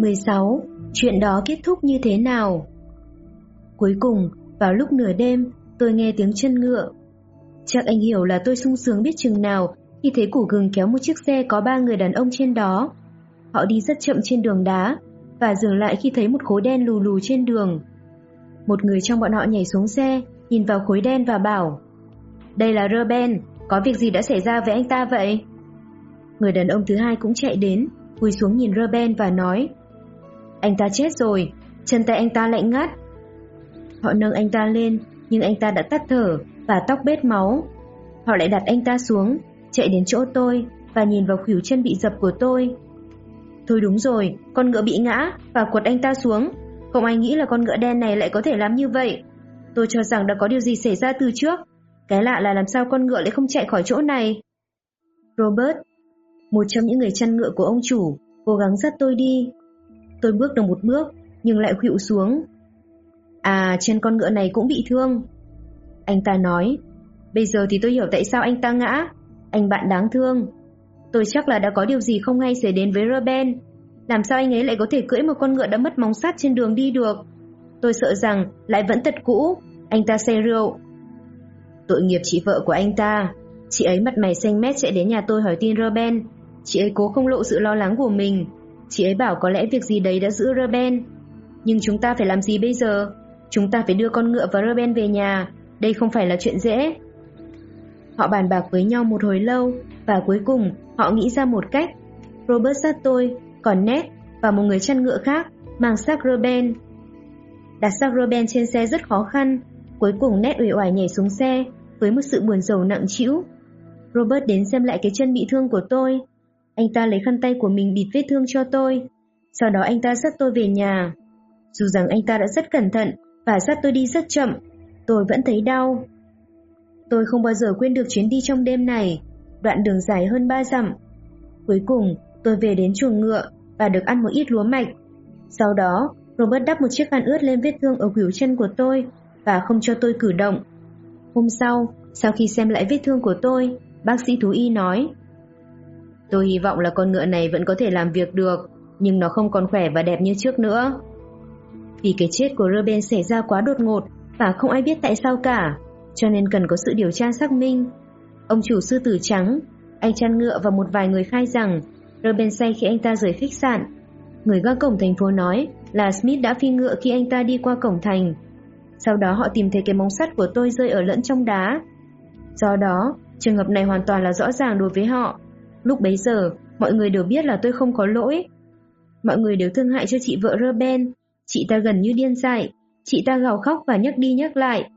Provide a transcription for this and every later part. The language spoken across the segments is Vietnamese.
16. Chuyện đó kết thúc như thế nào? Cuối cùng, vào lúc nửa đêm, tôi nghe tiếng chân ngựa. Chắc anh hiểu là tôi sung sướng biết chừng nào khi thấy củ gừng kéo một chiếc xe có ba người đàn ông trên đó. Họ đi rất chậm trên đường đá và dừng lại khi thấy một khối đen lù lù trên đường. Một người trong bọn họ nhảy xuống xe, nhìn vào khối đen và bảo Đây là Ruben, có việc gì đã xảy ra với anh ta vậy? Người đàn ông thứ hai cũng chạy đến, quỳ xuống nhìn Ruben và nói anh ta chết rồi, chân tay anh ta lạnh ngắt. Họ nâng anh ta lên, nhưng anh ta đã tắt thở và tóc bết máu. Họ lại đặt anh ta xuống, chạy đến chỗ tôi và nhìn vào khuỷu chân bị dập của tôi. Thôi đúng rồi, con ngựa bị ngã và quật anh ta xuống. Không ai nghĩ là con ngựa đen này lại có thể làm như vậy. Tôi cho rằng đã có điều gì xảy ra từ trước. Cái lạ là làm sao con ngựa lại không chạy khỏi chỗ này. Robert, một trong những người chăn ngựa của ông chủ, cố gắng dắt tôi đi. Tôi bước được một bước, nhưng lại khuỵu xuống. À, trên con ngựa này cũng bị thương. Anh ta nói, bây giờ thì tôi hiểu tại sao anh ta ngã. Anh bạn đáng thương. Tôi chắc là đã có điều gì không hay xảy đến với Ruben. Làm sao anh ấy lại có thể cưỡi một con ngựa đã mất móng sắt trên đường đi được? Tôi sợ rằng lại vẫn tật cũ, anh ta say rượu. Tội nghiệp chị vợ của anh ta. Chị ấy mặt mày xanh mét chạy đến nhà tôi hỏi tin Ruben. Chị ấy cố không lộ sự lo lắng của mình. Chị ấy bảo có lẽ việc gì đấy đã giữ Ruben. Nhưng chúng ta phải làm gì bây giờ? Chúng ta phải đưa con ngựa và Ruben về nhà. Đây không phải là chuyện dễ. Họ bàn bạc với nhau một hồi lâu và cuối cùng họ nghĩ ra một cách. Robert sát tôi, còn Ned và một người chăn ngựa khác mang xác Ruben. Đặt xác Ruben trên xe rất khó khăn. Cuối cùng Ned uể oải nhảy xuống xe với một sự buồn rầu nặng trĩu. Robert đến xem lại cái chân bị thương của tôi. Anh ta lấy khăn tay của mình bịt vết thương cho tôi. Sau đó anh ta dắt tôi về nhà. Dù rằng anh ta đã rất cẩn thận và dắt tôi đi rất chậm, tôi vẫn thấy đau. Tôi không bao giờ quên được chuyến đi trong đêm này, đoạn đường dài hơn 3 dặm. Cuối cùng, tôi về đến chuồng ngựa và được ăn một ít lúa mạch. Sau đó, Robert đắp một chiếc khăn ướt lên vết thương ở khuỷu chân của tôi và không cho tôi cử động. Hôm sau, sau khi xem lại vết thương của tôi, bác sĩ thú y nói Tôi hy vọng là con ngựa này vẫn có thể làm việc được, nhưng nó không còn khỏe và đẹp như trước nữa. Vì cái chết của Ruben xảy ra quá đột ngột và không ai biết tại sao cả, cho nên cần có sự điều tra xác minh. Ông chủ sư tử trắng, anh chăn ngựa và một vài người khai rằng Ruben say khi anh ta rời khách sạn. Người gác cổng thành phố nói là Smith đã phi ngựa khi anh ta đi qua cổng thành. Sau đó họ tìm thấy cái móng sắt của tôi rơi ở lẫn trong đá. Do đó, trường hợp này hoàn toàn là rõ ràng đối với họ. Lúc bấy giờ, mọi người đều biết là tôi không có lỗi. Mọi người đều thương hại cho chị vợ Ruben. Chị ta gần như điên dại. Chị ta gào khóc và nhắc đi nhắc lại.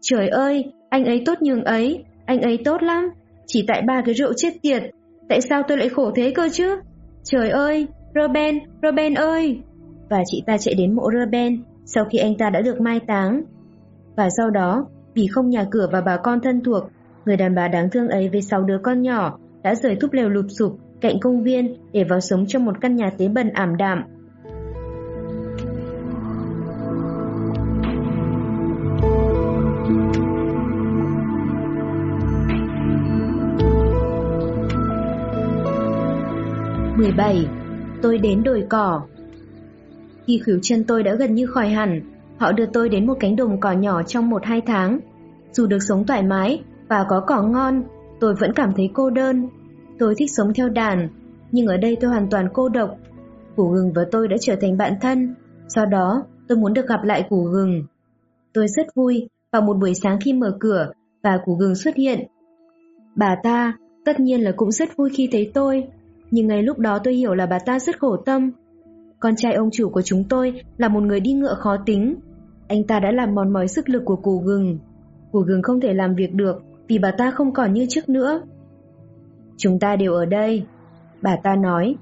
Trời ơi, anh ấy tốt nhường ấy, anh ấy tốt lắm. Chỉ tại ba cái rượu chết tiệt, tại sao tôi lại khổ thế cơ chứ? Trời ơi, Ruben, Ruben ơi! Và chị ta chạy đến mộ Ruben sau khi anh ta đã được mai táng. Và sau đó, vì không nhà cửa và bà con thân thuộc, người đàn bà đáng thương ấy với sáu đứa con nhỏ đã rời thúp lều lụp sụp cạnh công viên để vào sống trong một căn nhà tế bần ảm đạm 17. Tôi đến đồi cỏ Khi khỉu chân tôi đã gần như khỏi hẳn, họ đưa tôi đến một cánh đồng cỏ nhỏ trong 1-2 tháng. Dù được sống thoải mái và có cỏ ngon, tôi vẫn cảm thấy cô đơn. Tôi thích sống theo đàn, nhưng ở đây tôi hoàn toàn cô độc. Củ gừng và tôi đã trở thành bạn thân, do đó tôi muốn được gặp lại củ gừng. Tôi rất vui vào một buổi sáng khi mở cửa và củ gừng xuất hiện. Bà ta tất nhiên là cũng rất vui khi thấy tôi, nhưng ngay lúc đó tôi hiểu là bà ta rất khổ tâm. Con trai ông chủ của chúng tôi là một người đi ngựa khó tính. Anh ta đã làm mòn mỏi sức lực của củ gừng. Củ gừng không thể làm việc được vì bà ta không còn như trước nữa. Chúng ta đều ở đây. Bà ta nói,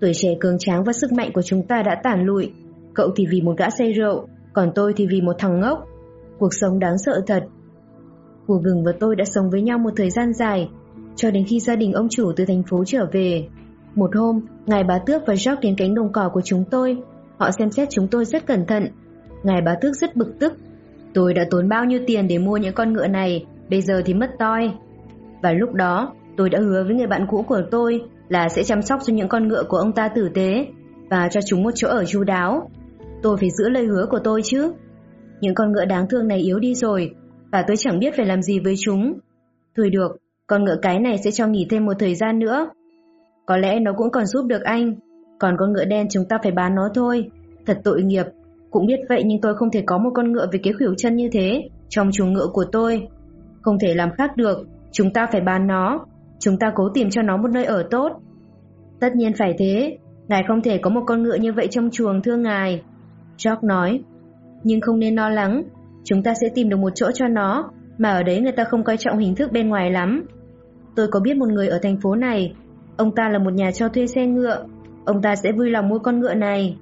tuổi trẻ cường tráng và sức mạnh của chúng ta đã tản lụi. Cậu thì vì một gã say rượu, còn tôi thì vì một thằng ngốc. Cuộc sống đáng sợ thật. Củ gừng và tôi đã sống với nhau một thời gian dài, cho đến khi gia đình ông chủ từ thành phố trở về. Một hôm, Ngài Bá Tước và George đến cánh đồng cỏ của chúng tôi. Họ xem xét chúng tôi rất cẩn thận. Ngài Bá Tước rất bực tức. Tôi đã tốn bao nhiêu tiền để mua những con ngựa này, bây giờ thì mất toi. Và lúc đó, tôi đã hứa với người bạn cũ của tôi là sẽ chăm sóc cho những con ngựa của ông ta tử tế. và cho chúng một chỗ ở chu đáo. Tôi phải giữ lời hứa của tôi chứ. Những con ngựa đáng thương này yếu đi rồi, và tôi chẳng biết phải làm gì với chúng. Thôi được, con ngựa cái này sẽ cho nghỉ thêm một thời gian nữa. Có lẽ nó cũng còn giúp được anh, còn con ngựa đen chúng ta phải bán nó thôi. Thật tội nghiệp, cũng biết vậy nhưng tôi không thể có một con ngựa với cái khuỷu chân như thế trong chuồng ngựa của tôi. Không thể làm khác được, chúng ta phải bán nó. Chúng ta cố tìm cho nó một nơi ở tốt. Tất nhiên phải thế, ngài không thể có một con ngựa như vậy trong chuồng thưa ngài. George nói, nhưng không nên lo lắng, chúng ta sẽ tìm được một chỗ cho nó, mà ở đấy người ta không coi trọng hình thức bên ngoài lắm. Tôi có biết một người ở thành phố này, ông ta là một nhà cho thuê xe ngựa, ông ta sẽ vui lòng mua con ngựa này.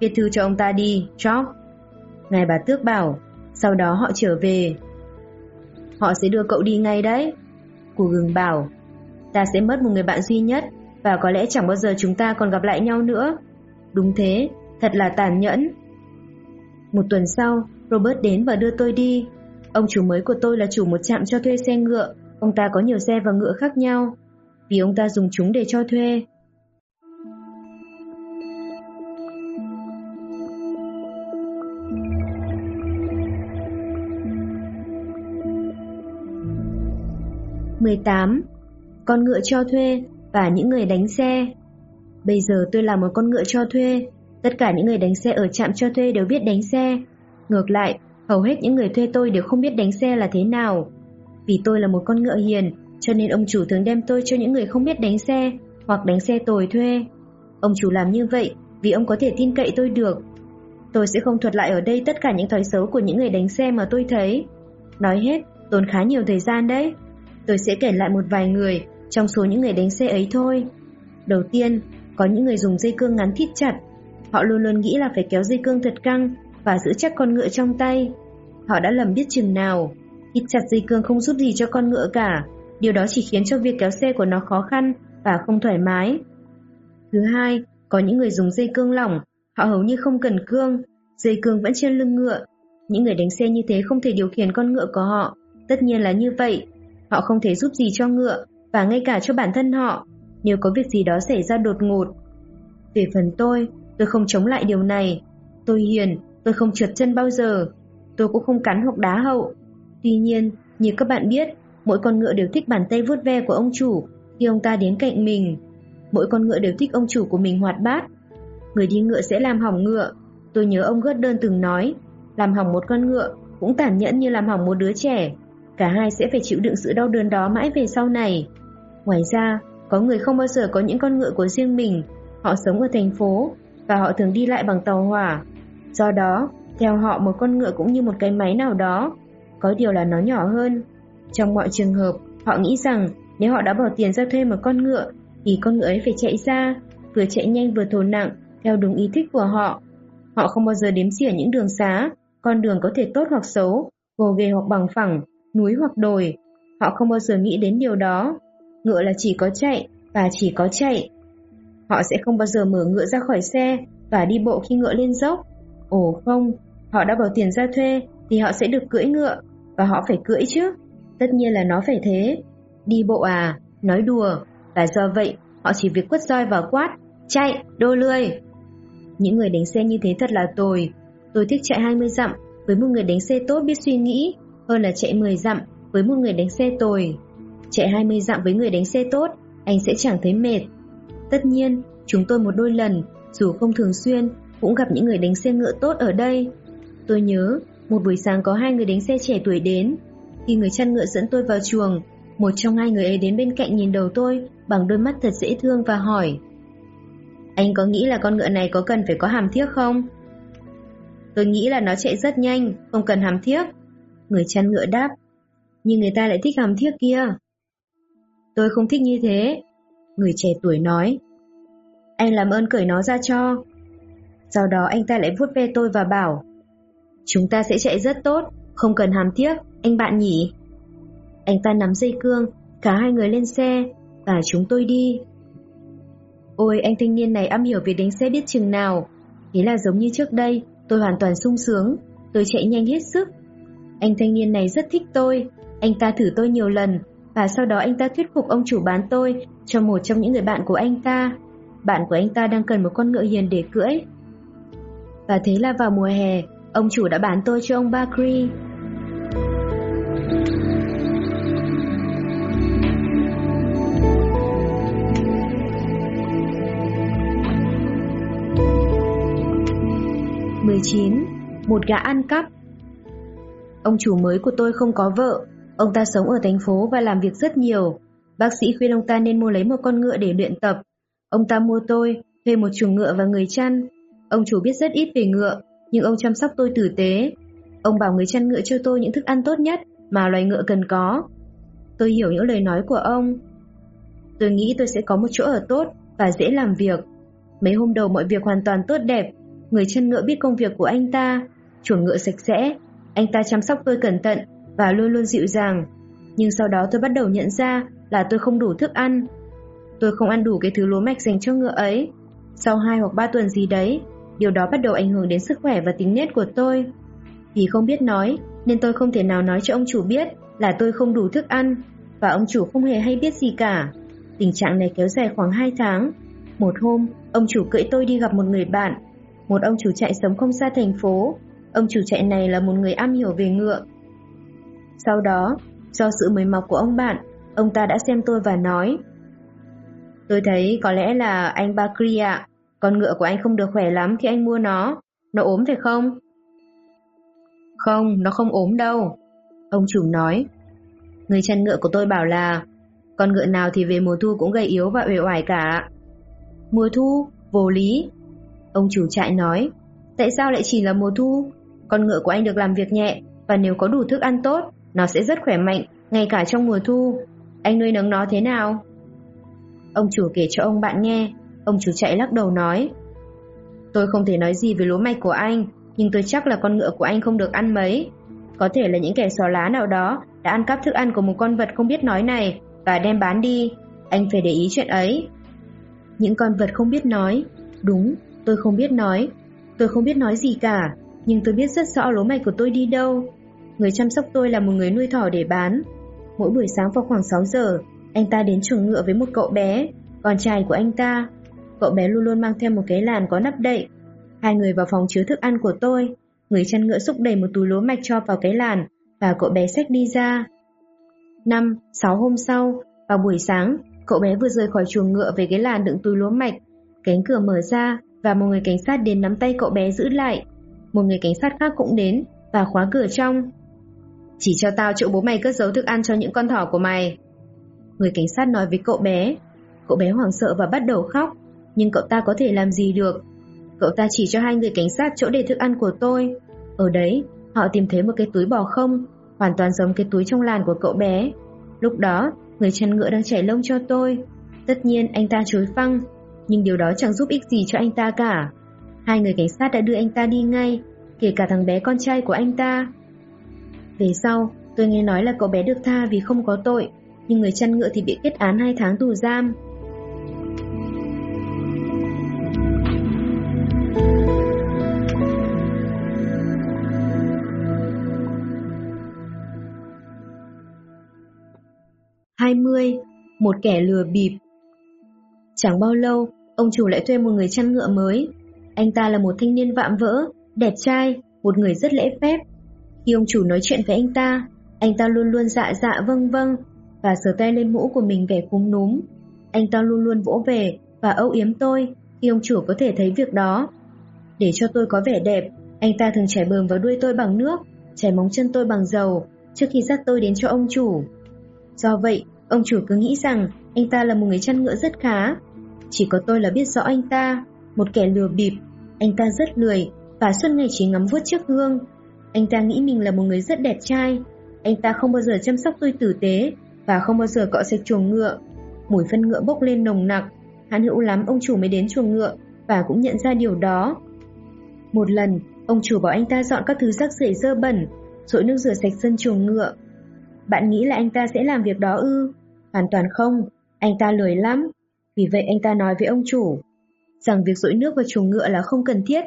Viết thư cho ông ta đi, George. Ngài bà tước bảo, sau đó họ trở về. Họ sẽ đưa cậu đi ngay đấy. Cô gừng bảo, ta sẽ mất một người bạn duy nhất và có lẽ chẳng bao giờ chúng ta còn gặp lại nhau nữa. Đúng thế, thật là tàn nhẫn. Một tuần sau, Robert đến và đưa tôi đi. Ông chủ mới của tôi là chủ một trạm cho thuê xe ngựa. Ông ta có nhiều xe và ngựa khác nhau. Vì ông ta dùng chúng để cho thuê. Mười tám. Con ngựa cho thuê và những người đánh xe. Bây giờ tôi là một con ngựa cho thuê. Tất cả những người đánh xe ở trạm cho thuê đều biết đánh xe. Ngược lại, hầu hết những người thuê tôi đều không biết đánh xe là thế nào. Vì tôi là một con ngựa hiền Cho nên ông chủ thường đem tôi cho những người không biết đánh xe Hoặc đánh xe tồi thuê. Ông chủ làm như vậy vì ông có thể tin cậy tôi được. Tôi sẽ không thuật lại ở đây tất cả những thói xấu của những người đánh xe mà tôi thấy. Nói hết, tốn khá nhiều thời gian đấy. Tôi sẽ kể lại một vài người trong số những người đánh xe ấy thôi. Đầu tiên, có những người dùng dây cương ngắn thít chặt. Họ luôn luôn nghĩ là phải kéo dây cương thật căng và giữ chắc con ngựa trong tay. Họ đã lầm biết chừng nào. Thít chặt dây cương không giúp gì cho con ngựa cả. Điều đó chỉ khiến cho việc kéo xe của nó khó khăn và không thoải mái. Thứ hai, có những người dùng dây cương lỏng. Họ hầu như không cần cương. Dây cương vẫn trên lưng ngựa. Những người đánh xe như thế không thể điều khiển con ngựa của họ. Tất nhiên là như vậy. Họ không thể giúp gì cho ngựa và ngay cả cho bản thân họ nếu có việc gì đó xảy ra đột ngột. Về phần tôi, tôi không chống lại điều này. Tôi hiền, tôi không trượt chân bao giờ. Tôi cũng không cắn hoặc đá hậu. Tuy nhiên, như các bạn biết, mỗi con ngựa đều thích bàn tay vuốt ve của ông chủ khi ông ta đến cạnh mình. Mỗi con ngựa đều thích ông chủ của mình hoạt bát. Người đi ngựa sẽ làm hỏng ngựa. Tôi nhớ ông Gớt đơn từng nói, làm hỏng một con ngựa cũng tàn nhẫn như làm hỏng một đứa trẻ. Cả hai sẽ phải chịu đựng sự đau đớn đó mãi về sau này. Ngoài ra, có người không bao giờ có những con ngựa của riêng mình. Họ sống ở thành phố và họ thường đi lại bằng tàu hỏa. Do đó, theo họ một con ngựa cũng như một cái máy nào đó, có điều là nó nhỏ hơn. Trong mọi trường hợp, họ nghĩ rằng nếu họ đã bỏ tiền ra thuê một con ngựa, thì con ngựa ấy phải chạy ra, vừa chạy nhanh vừa thổ nặng, theo đúng ý thích của họ. Họ không bao giờ đếm xỉa những đường xá, con đường có thể tốt hoặc xấu, gồ ghề hoặc bằng phẳng, núi hoặc đồi. Họ không bao giờ nghĩ đến điều đó. Ngựa là chỉ có chạy và chỉ có chạy. Họ sẽ không bao giờ mở ngựa ra khỏi xe và đi bộ khi ngựa lên dốc. Ồ không, họ đã bỏ tiền ra thuê thì họ sẽ được cưỡi ngựa và họ phải cưỡi chứ. Tất nhiên là nó phải thế. Đi bộ à, nói đùa. Và do vậy, họ chỉ việc quất roi và quát, chạy, đô lươi. Những người đánh xe như thế thật là tồi. Tôi thích chạy 20 dặm với một người đánh xe tốt biết suy nghĩ hơn là chạy 10 dặm với một người đánh xe tồi. Chạy 20 dặm với người đánh xe tốt, anh sẽ chẳng thấy mệt. Tất nhiên, chúng tôi một đôi lần, dù không thường xuyên, cũng gặp những người đánh xe ngựa tốt ở đây. Tôi nhớ, một buổi sáng có hai người đánh xe trẻ tuổi đến. Khi người chăn ngựa dẫn tôi vào chuồng, một trong hai người ấy đến bên cạnh nhìn đầu tôi bằng đôi mắt thật dễ thương và hỏi Anh có nghĩ là con ngựa này có cần phải có hàm thiếc không? Tôi nghĩ là nó chạy rất nhanh, không cần hàm thiếc. Người chăn ngựa đáp, Nhưng người ta lại thích hàm thiếc kia. Tôi không thích như thế, Người trẻ tuổi nói. Anh làm ơn cởi nó ra cho. Sau đó anh ta lại vuốt ve tôi và bảo, Chúng ta sẽ chạy rất tốt, Không cần hàm thiếc, Anh bạn nhỉ? Anh ta nắm dây cương, Cả hai người lên xe, Và chúng tôi đi. Ôi, anh thanh niên này am hiểu việc đánh xe biết chừng nào. Thế là giống như trước đây, Tôi hoàn toàn sung sướng. Tôi chạy nhanh hết sức anh thanh niên này rất thích tôi, anh ta thử tôi nhiều lần và sau đó anh ta thuyết phục ông chủ bán tôi cho một trong những người bạn của anh ta. bạn của anh ta đang cần một con ngựa hiền để cưỡi. Và thế là vào mùa hè, ông chủ đã bán tôi cho ông Bakri. mười chín Một gã ăn cắp Ông chủ mới của tôi không có vợ, ông ta sống ở thành phố và làm việc rất nhiều. Bác sĩ khuyên ông ta nên mua lấy một con ngựa để luyện tập. Ông ta mua tôi, thuê một chuồng ngựa và người chăn. Ông chủ biết rất ít về ngựa, nhưng ông chăm sóc tôi tử tế. Ông bảo người chăn ngựa cho tôi những thức ăn tốt nhất mà loài ngựa cần có. Tôi hiểu những lời nói của ông. Tôi nghĩ tôi sẽ có một chỗ ở tốt và dễ làm việc. Mấy hôm đầu mọi việc hoàn toàn tốt đẹp, người chăn ngựa biết công việc của anh ta, chuồng ngựa sạch sẽ, anh ta chăm sóc tôi cẩn thận và luôn luôn dịu dàng. Nhưng sau đó tôi bắt đầu nhận ra là tôi không đủ thức ăn. Tôi không ăn đủ cái thứ lúa mạch dành cho ngựa ấy. Sau 2 hoặc 3 tuần gì đấy, điều đó bắt đầu ảnh hưởng đến sức khỏe và tính nết của tôi. Vì không biết nói, nên tôi không thể nào nói cho ông chủ biết là tôi không đủ thức ăn, và ông chủ không hề hay biết gì cả. Tình trạng này kéo dài khoảng 2 tháng. Một hôm, ông chủ cưỡi tôi đi gặp một người bạn, một ông chủ chạy sống không xa thành phố. Ông chủ trại này là một người am hiểu về ngựa. Sau đó, do sự mời mọc của ông bạn, ông ta đã xem tôi và nói Tôi thấy có lẽ là anh Bakri ạ, con ngựa của anh không được khỏe lắm khi anh mua nó, nó ốm phải không? Không, nó không ốm đâu, ông chủ nói. Người chăn ngựa của tôi bảo là con ngựa nào thì về mùa thu cũng gầy yếu và uể oải cả. Mùa thu, vô lý. Ông chủ trại nói, tại sao lại chỉ là mùa thu? Con ngựa của anh được làm việc nhẹ và nếu có đủ thức ăn tốt, nó sẽ rất khỏe mạnh, ngay cả trong mùa thu. Anh nuôi nấng nó thế nào? Ông chủ kể cho ông bạn nghe, ông chủ chạy lắc đầu nói. Tôi không thể nói gì về lúa mạch của anh, nhưng tôi chắc là con ngựa của anh không được ăn mấy. Có thể là những kẻ xò lá nào đó đã ăn cắp thức ăn của một con vật không biết nói này và đem bán đi. Anh phải để ý chuyện ấy. Những con vật không biết nói. Đúng, tôi không biết nói. Tôi không biết nói gì cả, nhưng tôi biết rất rõ lúa mạch của tôi đi đâu. Người chăm sóc tôi là một người nuôi thỏ để bán. Mỗi buổi sáng vào khoảng 6 giờ, anh ta đến chuồng ngựa với một cậu bé, con trai của anh ta. Cậu bé luôn luôn mang theo một cái làn có nắp đậy. Hai người vào phòng chứa thức ăn của tôi. Người chăn ngựa xúc đầy một túi lúa mạch cho vào cái làn và cậu bé xách đi ra. Năm, sáu hôm sau, vào buổi sáng, cậu bé vừa rời khỏi chuồng ngựa về cái làn đựng túi lúa mạch. Cánh cửa mở ra và một người cảnh sát đến nắm tay cậu bé giữ lại. Một người cảnh sát khác cũng đến và khóa cửa trong. Chỉ cho tao chỗ bố mày cất giấu thức ăn cho những con thỏ của mày. Người cảnh sát nói với cậu bé. Cậu bé hoảng sợ và bắt đầu khóc, nhưng cậu ta có thể làm gì được. Cậu ta chỉ cho hai người cảnh sát chỗ để thức ăn của tôi. Ở đấy, họ tìm thấy một cái túi bò không, hoàn toàn giống cái túi trong làn của cậu bé. Lúc đó, người chăn ngựa đang chảy lông cho tôi. Tất nhiên anh ta chối phăng, nhưng điều đó chẳng giúp ích gì cho anh ta cả. Hai người cảnh sát đã đưa anh ta đi ngay, kể cả thằng bé con trai của anh ta. Về sau, tôi nghe nói là cậu bé được tha vì không có tội, nhưng người chăn ngựa thì bị kết án 2 tháng tù giam. hai mươi Một kẻ lừa bịp Chẳng bao lâu, ông chủ lại thuê một người chăn ngựa mới. Anh ta là một thanh niên vạm vỡ, đẹp trai, một người rất lễ phép. Khi ông chủ nói chuyện với anh ta, anh ta luôn luôn dạ dạ vâng vâng và sờ tay lên mũ của mình vẻ cúm núm. Anh ta luôn luôn vỗ về và âu yếm tôi khi ông chủ có thể thấy việc đó. Để cho tôi có vẻ đẹp, anh ta thường chảy bờm vào đuôi tôi bằng nước, chảy móng chân tôi bằng dầu trước khi dắt tôi đến cho ông chủ. Do vậy, ông chủ cứ nghĩ rằng anh ta là một người chăn ngựa rất khá. Chỉ có tôi là biết rõ anh ta, một kẻ lừa bịp. Anh ta rất lười và suốt ngày chỉ ngắm vuốt chiếc gương. Anh ta nghĩ mình là một người rất đẹp trai. Anh ta không bao giờ chăm sóc tôi tử tế và không bao giờ cọ sạch chuồng ngựa. Mùi phân ngựa bốc lên nồng nặc, hắn hữu lắm ông chủ mới đến chuồng ngựa và cũng nhận ra điều đó. Một lần, ông chủ bảo anh ta dọn các thứ rác rưởi dơ bẩn, rội nước rửa sạch sân chuồng ngựa. Bạn nghĩ là anh ta sẽ làm việc đó ư? Hoàn toàn không, anh ta lười lắm. Vì vậy anh ta nói với ông chủ rằng việc rội nước vào chuồng ngựa là không cần thiết,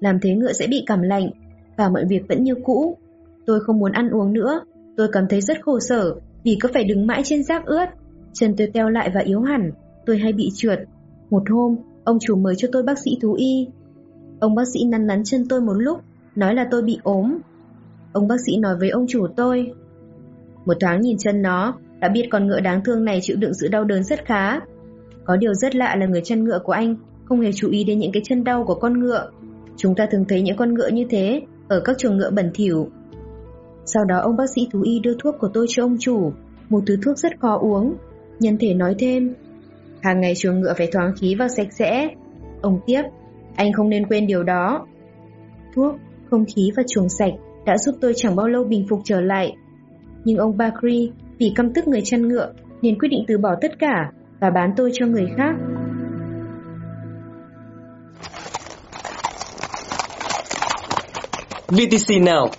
làm thế ngựa sẽ bị cảm lạnh và mọi việc vẫn như cũ. Tôi không muốn ăn uống nữa, tôi cảm thấy rất khổ sở vì cứ phải đứng mãi trên rác ướt. Chân tôi teo lại và yếu hẳn, tôi hay bị trượt. Một hôm, ông chủ mời cho tôi bác sĩ thú y. Ông bác sĩ nắn nắn chân tôi một lúc, nói là tôi bị ốm. Ông bác sĩ nói với ông chủ tôi. Một thoáng nhìn chân nó, đã biết con ngựa đáng thương này chịu đựng sự đau đớn rất khá. Có điều rất lạ là người chăn ngựa của anh không hề chú ý đến những cái chân đau của con ngựa. Chúng ta thường thấy những con ngựa như thế ở các chuồng ngựa bẩn thỉu. Sau đó ông bác sĩ thú y đưa thuốc của tôi cho ông chủ, một thứ thuốc rất khó uống. Nhân thể nói thêm, hàng ngày chuồng ngựa phải thoáng khí và sạch sẽ. Ông tiếp, anh không nên quên điều đó. Thuốc, không khí và chuồng sạch đã giúp tôi chẳng bao lâu bình phục trở lại. Nhưng ông Bakri vì căm tức người chăn ngựa nên quyết định từ bỏ tất cả và bán tôi cho người khác. VTC Now